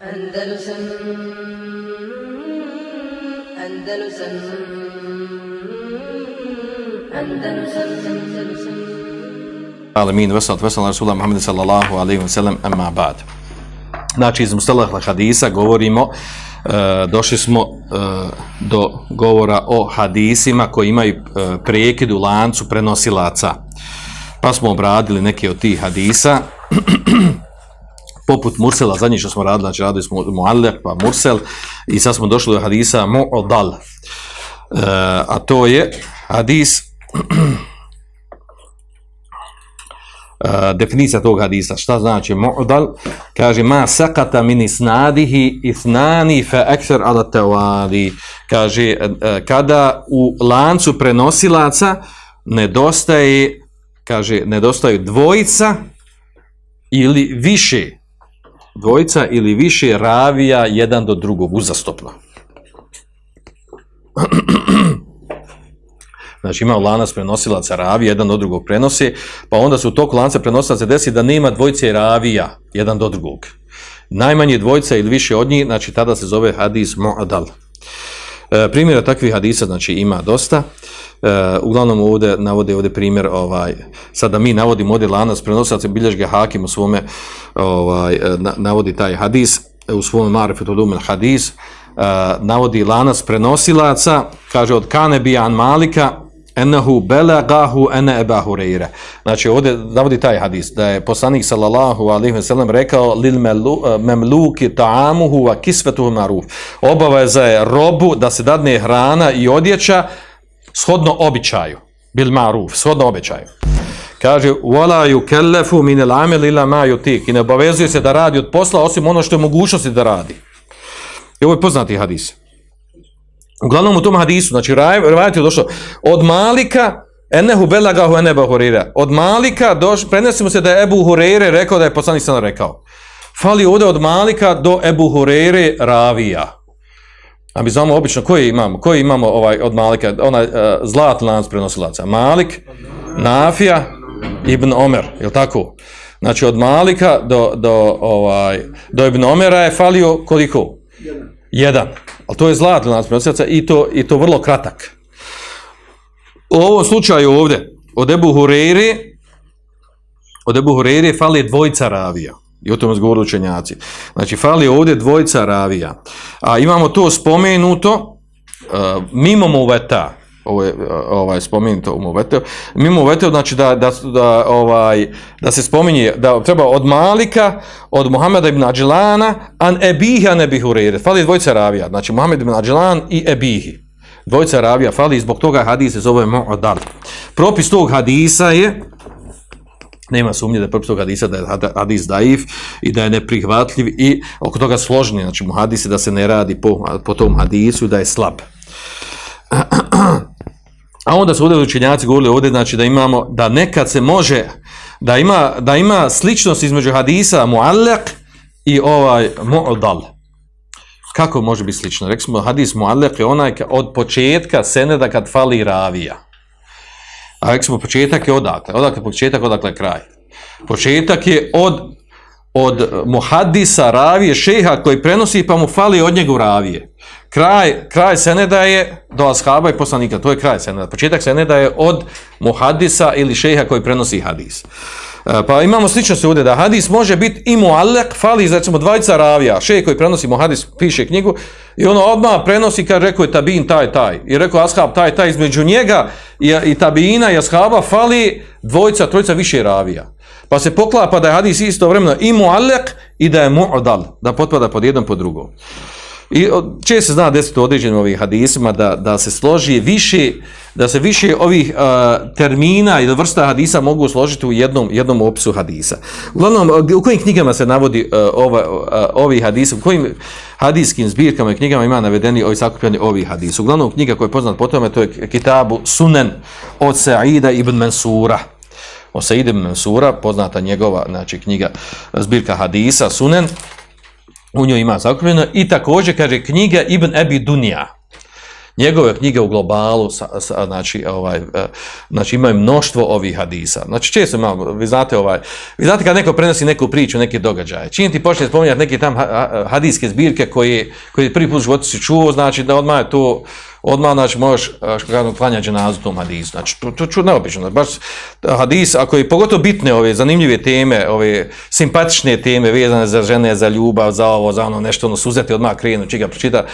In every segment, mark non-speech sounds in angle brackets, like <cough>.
Andalusam Andalusam Andalusam Andalusam Alamin, vesel, vesel, Rasulullah Muhammed sallallahu alaihi wa sallam, amma ba'd. Znači, iz Mustalah hadisa govorimo, e, došli smo e, do govora o hadisima koji imaju e, prekid u lancu prenosilaca. Pa smo obradili neke od tih hadisa, <clears throat> poput Mursela, zadnji što smo radili, znači radili smo Muallak pa Mursel, i sad smo došli do hadisa Mu'odal. E, a to je hadis Uh, <clears throat> definicija tog hadisa, šta znači mu'dal, kaže ma sakata min isnadihi ithnani fa ekser ala tawali, kaže uh, kada u lancu prenosilaca nedostaje, kaže nedostaju dvojica ili više dvojica ili više ravija jedan do drugog uzastopno. <clears throat> Znači ima lanac prenosilaca ravija, jedan do drugog prenosi, pa onda su u toku lanca prenosilaca desi da nema dvojice ravija, jedan do drugog. Najmanje dvojica ili više od njih, znači tada se zove hadis mu'adal. E, primjera takvih hadisa, znači ima dosta. E, uglavnom ovdje navode ovdje primjer, ovaj, sada mi navodimo ovdje lanac prenosac bilježge hakim u svome ovaj, e, navodi taj hadis, e, u svome marifetu lumen hadis, e, navodi lanas prenosilaca, kaže od Kanebijan Malika, enahu belagahu ene eba hureyre. Znači ovdje navodi taj hadis, da je poslanik sallallahu alaihi ve sellem rekao lil eh, memluki ta'amuhu wa kisvetuhu maruf. Obaveza je robu da se dadne hrana i odjeća shodno običaju. Bil maruf, shodno običaju. Kaže, wala yukallafu min al-amal illa ma yutik. I ne obavezuje se da radi od posla osim ono što je mogućnosti da radi. I ovo je poznati hadis. Uglavnom u tom hadisu, znači rivajat je došlo od Malika, enehu belagahu eneba hurira. Od Malika doš, prenesimo se da je Ebu Hurere rekao da je poslanik sam rekao. Fali ovdje od Malika do Ebu Hurere ravija. A mi znamo obično koji imamo, koji imamo ovaj od Malika, onaj e, uh, zlat lanac prenosilaca. Malik, Nafija, Ibn Omer, je li tako? Znači od Malika do, do, ovaj, do Ibn Omera je falio koliko? Jedan. Jedan. Ali to je zlatni lanac prenosilaca i to, i to vrlo kratak. U ovom slučaju ovdje, od Ebu Hureyri, od Ebu Hureyri fali dvojica ravija. I o tome zgovoru učenjaci. Znači, fali ovdje dvojica ravija. A imamo to spomenuto uh, mimo muveta, ovo je ovaj, spomenuto u muvete, mimo muvete, znači da, da, da, ovaj, da se spominje, da treba od Malika, od Muhameda ibn Adžilana, an ebihi an ebi Hureyre. Fali dvojica ravija, znači Muhammed ibn Adžilan i ebihi. Dvojica ravija fali i zbog toga hadis se zove Mu'adal. Propis tog hadisa je, nema sumnje da je propis tog hadisa da je hadis daif i da je neprihvatljiv i oko toga složni, znači mu hadise da se ne radi po, po tom hadisu da je slab. A onda su ovdje učenjaci govorili ovdje, znači da imamo, da nekad se može, da ima, da ima sličnost između hadisa muallak i ovaj mu'dal. Kako može biti slično? Rekli smo, hadis muallak je onaj od početka seneda kad fali ravija. A rekli smo, početak je odakle. Odakle početak, odakle kraj. Početak je od, od muhadisa ravije, šeha koji prenosi pa mu fali od njega ravije. Kraj, kraj seneda je do ashaba i poslanika. To je kraj seneda. Početak seneda je od muhadisa ili šeha koji prenosi hadis. E, pa imamo slično se ovdje da hadis može biti i muallek, fali recimo dvajica ravija, šeha koji prenosi muhadis, piše knjigu i ono odmah prenosi kad rekao je tabin taj taj i rekao ashab taj taj između njega i, i tabina i ashaba fali dvojica, trojica više ravija. Pa se poklapa da je hadis istovremeno i muallek i da je mu'adal, da potpada pod jednom pod drugom. I često se zna desiti u određenim ovih hadisima da, da se složi više, da se više ovih uh, termina ili vrsta hadisa mogu složiti u jednom, jednom opisu hadisa. Uglavnom, u kojim knjigama se navodi uh, ova, uh, ovi hadisi, u kojim hadijskim zbirkama i knjigama ima navedeni ovi sakupljani ovi hadisi. Uglavnom, knjiga koja je poznat po tome, to je kitabu Sunen od Sa'ida ibn Mansura. O Sa'id ibn Mansura, poznata njegova znači, knjiga, zbirka hadisa, Sunen, u njoj ima zakupljeno i također kaže knjiga Ibn Ebi Dunija. njegove knjige u globalu, sa, sa, znači, ovaj, eh, znači imaju mnoštvo ovih hadisa. Znači često imamo, vi znate, ovaj, vi znate kad neko prenosi neku priču, neke događaje, čim ti počne spominjati neke tam hadijske zbirke koje, koje prvi put u životu si čuo, znači da odmah je to, odmah znači možeš eh, što kažem klanjati dženazu tom hadisu. Znači to to ču neobično, znači, baš eh, hadis ako je pogotovo bitne ove zanimljive teme, ove simpatične teme vezane za žene, za ljubav, za ovo, za ono nešto ono suzeti odmah krenu, čega pročita.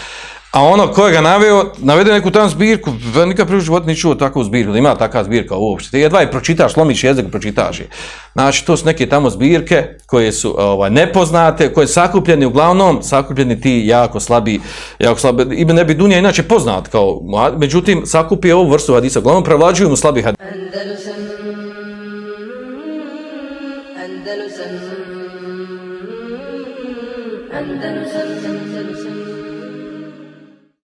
A ono ko je ga naveo, navede neku tam zbirku, nikad prvi život ni čuo takvu zbirku, da ima takva zbirka uopšte. Ti jedva i pročitaš, lomiš jezik, pročitaš je. Znači, to su neke tamo zbirke koje su ovaj, nepoznate, koje su sakupljeni, uglavnom, sakupljeni ti jako slabi, jako slabi, Ibn ne bi Dunja inače poznat kao, međutim, sakupije ovu vrstu hadisa, uglavnom prevlađuju mu slabi hadisa. Andalusam Andalusam Andalusam